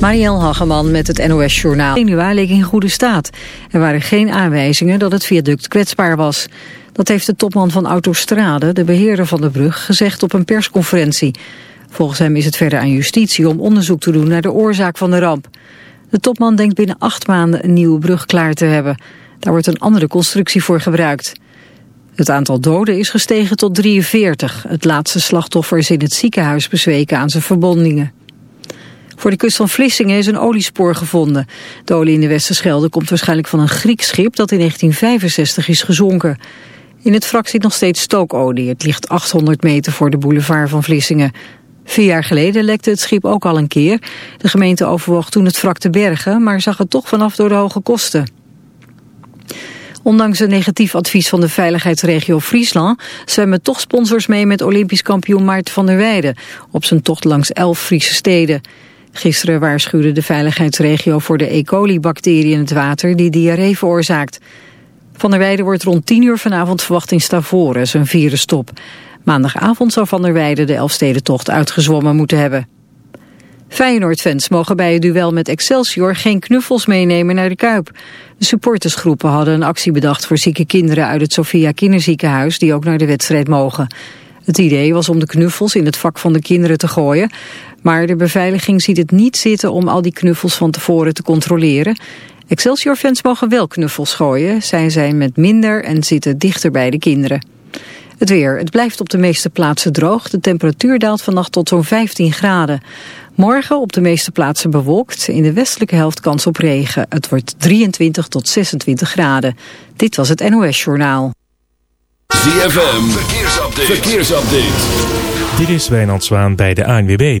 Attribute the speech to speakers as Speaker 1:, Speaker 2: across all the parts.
Speaker 1: Marielle Hageman met het NOS Journaal. Genua leek in goede staat. Er waren geen aanwijzingen dat het viaduct kwetsbaar was. Dat heeft de topman van Autostrade, de beheerder van de brug, gezegd op een persconferentie. Volgens hem is het verder aan justitie om onderzoek te doen naar de oorzaak van de ramp. De topman denkt binnen acht maanden een nieuwe brug klaar te hebben. Daar wordt een andere constructie voor gebruikt. Het aantal doden is gestegen tot 43. Het laatste slachtoffer is in het ziekenhuis bezweken aan zijn verbondingen. Voor de kust van Vlissingen is een oliespoor gevonden. De olie in de Westerschelde komt waarschijnlijk van een Grieks schip dat in 1965 is gezonken. In het wrak zit nog steeds stookolie. Het ligt 800 meter voor de boulevard van Vlissingen. Vier jaar geleden lekte het schip ook al een keer. De gemeente overwoog toen het wrak te bergen, maar zag het toch vanaf door de hoge kosten. Ondanks een negatief advies van de veiligheidsregio Friesland... zwemmen toch sponsors mee met Olympisch kampioen Maarten van der Weijden... op zijn tocht langs elf Friese steden. Gisteren waarschuwde de veiligheidsregio voor de E. coli-bacterie in het water... die diarree veroorzaakt. Van der Weijden wordt rond 10 uur vanavond verwacht in Stavoren, zijn virusstop. Maandagavond zou Van der Weijden de Elfstedentocht uitgezwommen moeten hebben. Feyenoord-fans mogen bij het duel met Excelsior geen knuffels meenemen naar de Kuip. De supportersgroepen hadden een actie bedacht voor zieke kinderen uit het Sofia Kinderziekenhuis die ook naar de wedstrijd mogen. Het idee was om de knuffels in het vak van de kinderen te gooien. Maar de beveiliging ziet het niet zitten om al die knuffels van tevoren te controleren. Excelsior-fans mogen wel knuffels gooien. Zij zijn met minder en zitten dichter bij de kinderen. Het weer. Het blijft op de meeste plaatsen droog. De temperatuur daalt vannacht tot zo'n 15 graden. Morgen op de meeste plaatsen bewolkt. In de westelijke helft kans op regen. Het wordt 23 tot 26 graden. Dit was het NOS Journaal.
Speaker 2: ZFM. Verkeersupdate. Verkeersupdate.
Speaker 3: Dit is Wijnand Zwaan bij de ANWB.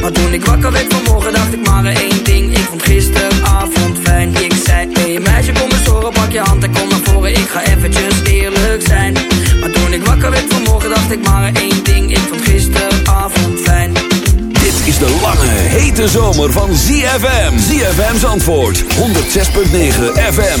Speaker 4: Maar toen ik wakker werd vanmorgen, dacht ik maar één ding. Ik vond gisteravond fijn. Ik zei, hey meisje, kom eens horen, pak je hand en kom naar voren. Ik ga eventjes eerlijk zijn. Maar toen ik wakker werd vanmorgen, dacht ik maar één ding. Ik vond gisteravond fijn.
Speaker 2: Dit is de lange, hete zomer van ZFM. ZFM's antwoord, 106.9 FM.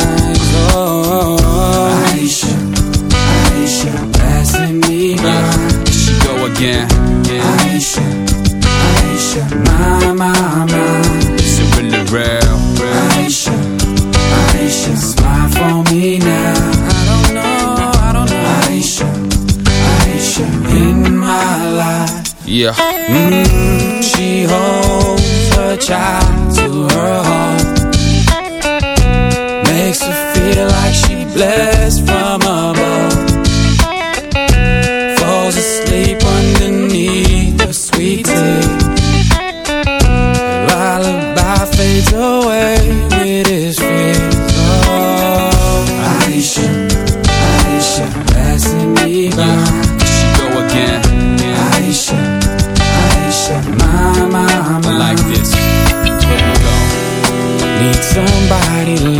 Speaker 5: Go. Aisha, Aisha, my, my, my. Is it really real? Aisha, Aisha, smile for me now. I don't know, I don't know. Aisha, Aisha, in my life. Yeah. Mm, she holds her child to her heart. Makes her feel like she blessed Need somebody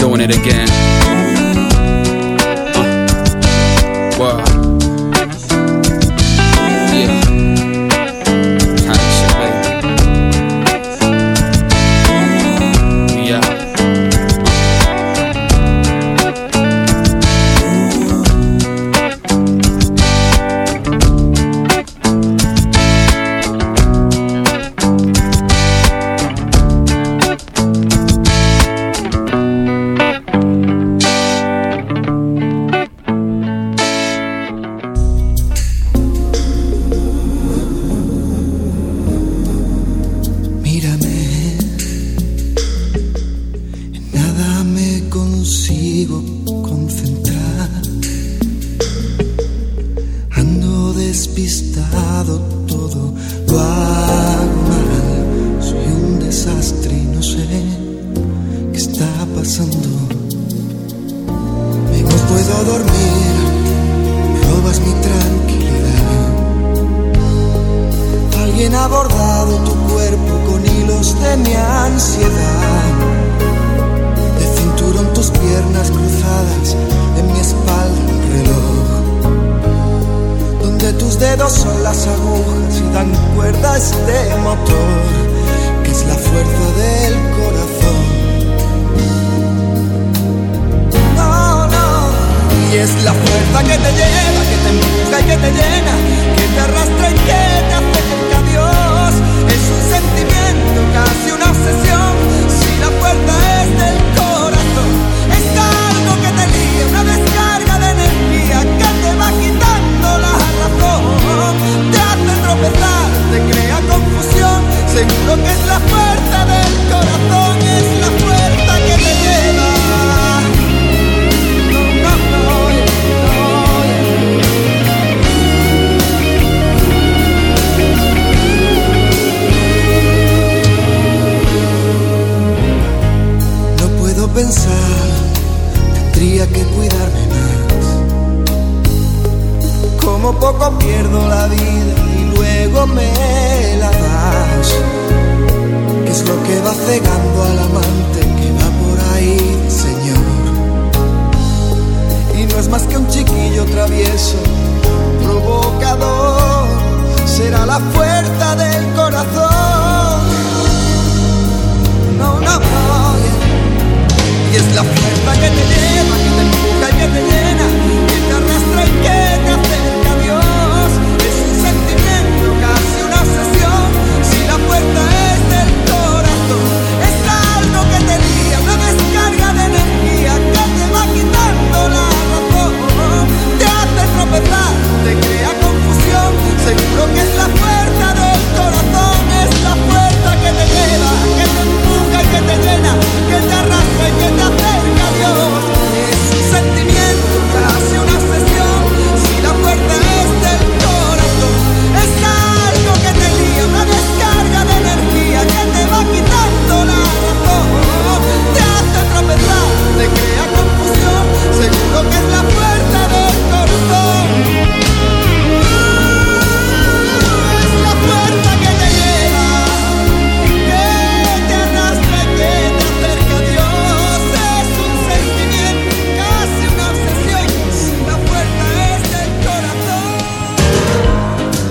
Speaker 6: doing it again.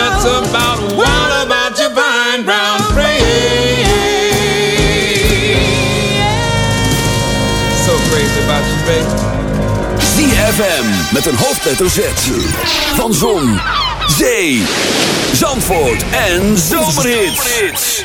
Speaker 7: nuts about,
Speaker 8: what about your fine brown frame? So crazy about you, baby.
Speaker 2: ZFM met een hoofdletter Z. Van Zon, Zee, Zandvoort en Zomerhits.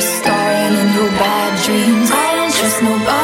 Speaker 9: starring in your bad dreams. I don't trust nobody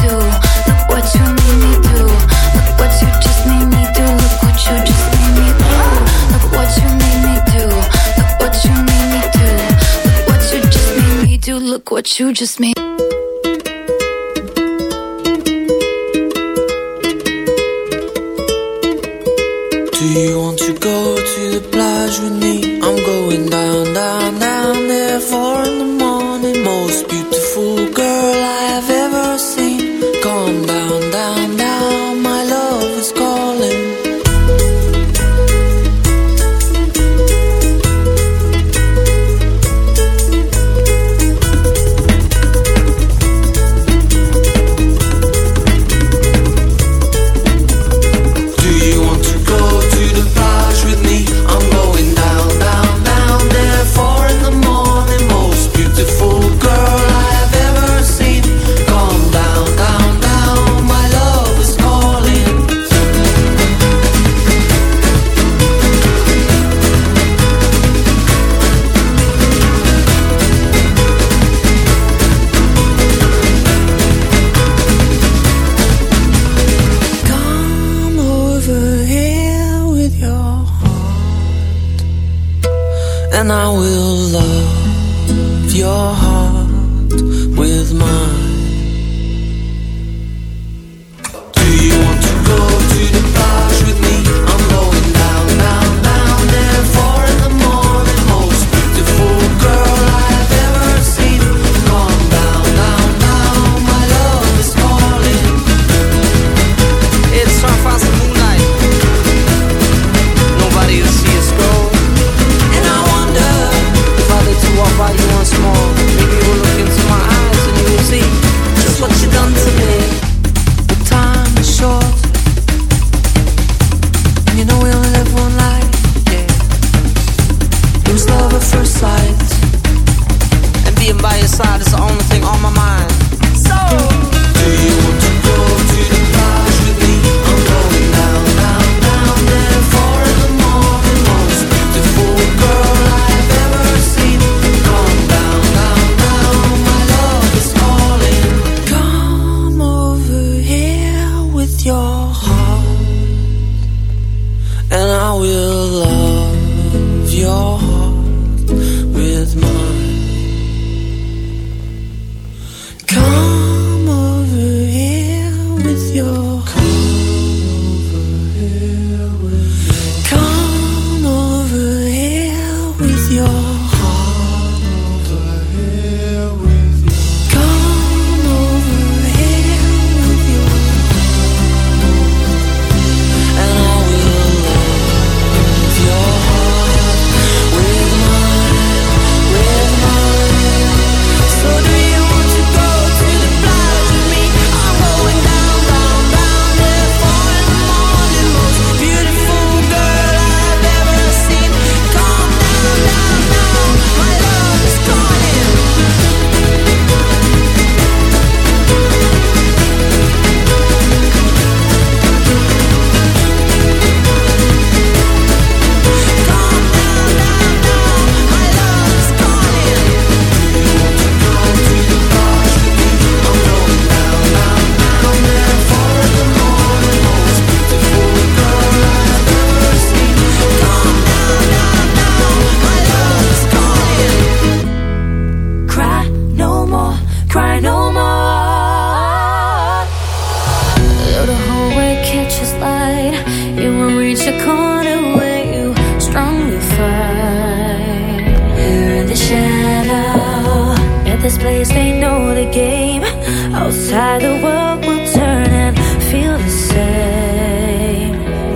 Speaker 9: What you just made. Do you
Speaker 10: want to go to the plage with me?